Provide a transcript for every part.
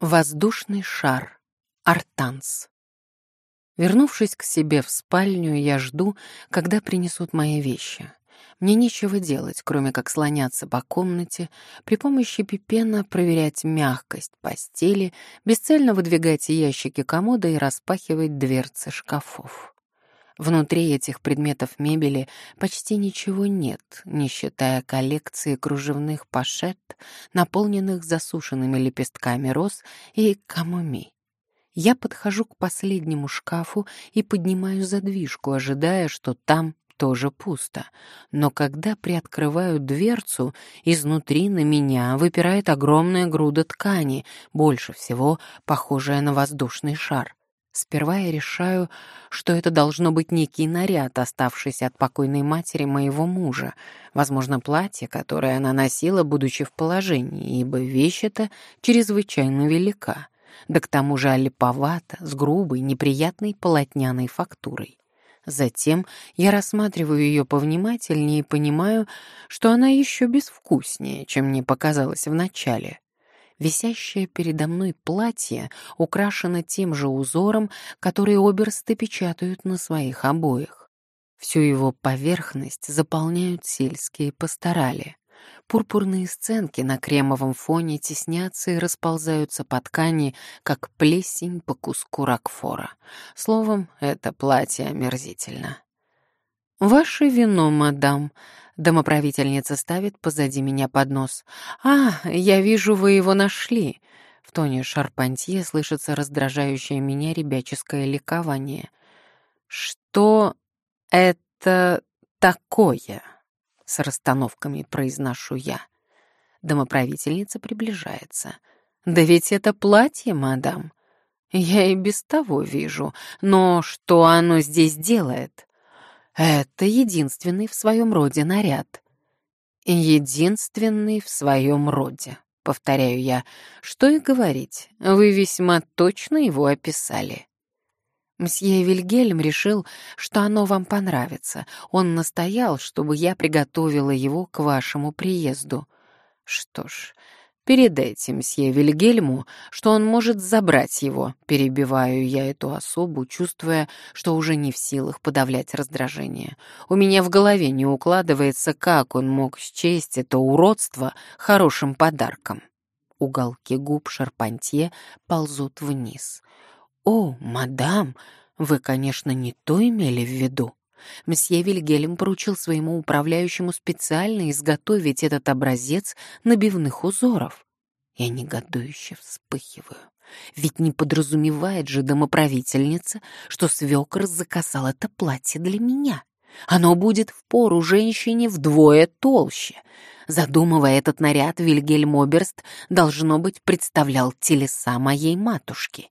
Воздушный шар. Артанс. Вернувшись к себе в спальню, я жду, когда принесут мои вещи. Мне нечего делать, кроме как слоняться по комнате, при помощи пипена проверять мягкость постели, бесцельно выдвигать ящики комода и распахивать дверцы шкафов. Внутри этих предметов мебели почти ничего нет, не считая коллекции кружевных пашет, наполненных засушенными лепестками роз и камуми. Я подхожу к последнему шкафу и поднимаю задвижку, ожидая, что там тоже пусто. Но когда приоткрываю дверцу, изнутри на меня выпирает огромная груда ткани, больше всего похожая на воздушный шар. Сперва я решаю, что это должно быть некий наряд, оставшийся от покойной матери моего мужа, возможно, платье, которое она носила, будучи в положении, ибо вещь эта чрезвычайно велика, да к тому же олиповата, с грубой, неприятной полотняной фактурой. Затем я рассматриваю ее повнимательнее и понимаю, что она еще безвкуснее, чем мне показалось вначале. Висящее передо мной платье украшено тем же узором, который оберсты печатают на своих обоях. Всю его поверхность заполняют сельские пасторали. Пурпурные сценки на кремовом фоне теснятся и расползаются по ткани, как плесень по куску ракфора. Словом, это платье омерзительно. «Ваше вино, мадам», Домоправительница ставит позади меня поднос. «А, я вижу, вы его нашли!» В тоне Шарпантье слышится раздражающее меня ребяческое ликование. «Что это такое?» С расстановками произношу я. Домоправительница приближается. «Да ведь это платье, мадам!» «Я и без того вижу, но что оно здесь делает?» Это единственный в своем роде наряд. Единственный в своем роде, повторяю я. Что и говорить, вы весьма точно его описали. Мсье Вильгельм решил, что оно вам понравится. Он настоял, чтобы я приготовила его к вашему приезду. Что ж, Передайте мсье Вильгельму, что он может забрать его. Перебиваю я эту особу, чувствуя, что уже не в силах подавлять раздражение. У меня в голове не укладывается, как он мог счесть это уродство хорошим подарком. Уголки губ Шарпантье ползут вниз. «О, мадам, вы, конечно, не то имели в виду?» Мсье Вильгельм поручил своему управляющему специально изготовить этот образец набивных узоров. Я негодующе вспыхиваю. Ведь не подразумевает же домоправительница, что свекр заказал это платье для меня. Оно будет в пору женщине вдвое толще. Задумывая этот наряд, Вильгельм Оберст, должно быть, представлял телеса моей матушки.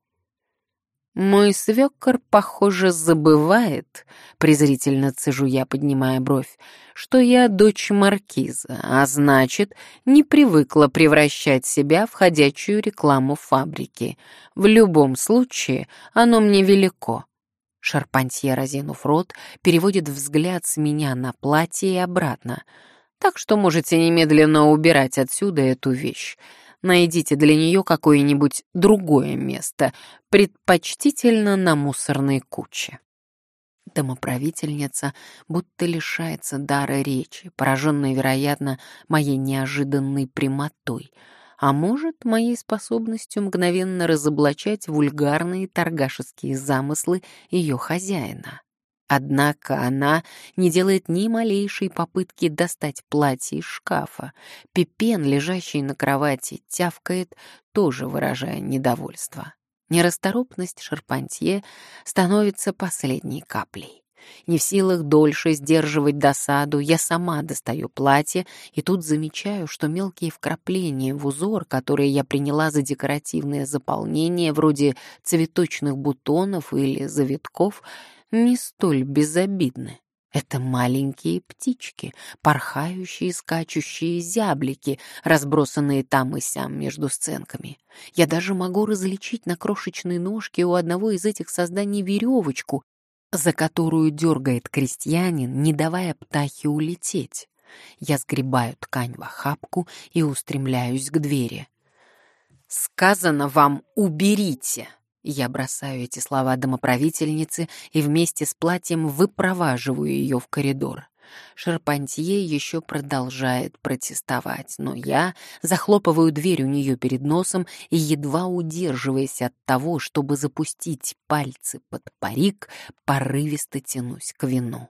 «Мой свекор, похоже, забывает», — презрительно цежу я, поднимая бровь, «что я дочь маркиза, а значит, не привыкла превращать себя в ходячую рекламу фабрики. В любом случае, оно мне велико». Шарпантье, разинув рот, переводит взгляд с меня на платье и обратно. «Так что можете немедленно убирать отсюда эту вещь». Найдите для нее какое-нибудь другое место, предпочтительно на мусорной куче. Домоправительница будто лишается дара речи, пораженная, вероятно, моей неожиданной прямотой, а может, моей способностью мгновенно разоблачать вульгарные торгашеские замыслы ее хозяина. Однако она не делает ни малейшей попытки достать платье из шкафа. Пипен, лежащий на кровати, тявкает, тоже выражая недовольство. Нерасторопность Шарпантье становится последней каплей. Не в силах дольше сдерживать досаду, я сама достаю платье и тут замечаю, что мелкие вкрапления в узор, которые я приняла за декоративное заполнение, вроде цветочных бутонов или завитков, не столь безобидны. Это маленькие птички, порхающие, скачущие зяблики, разбросанные там и сям между сценками. Я даже могу различить на крошечной ножке у одного из этих созданий веревочку, за которую дергает крестьянин, не давая птахе улететь. Я сгребаю ткань в охапку и устремляюсь к двери. «Сказано вам, уберите!» Я бросаю эти слова домоправительнице и вместе с платьем выпроваживаю ее в коридор. Шарпантье еще продолжает протестовать, но я захлопываю дверь у нее перед носом и, едва удерживаясь от того, чтобы запустить пальцы под парик, порывисто тянусь к вину.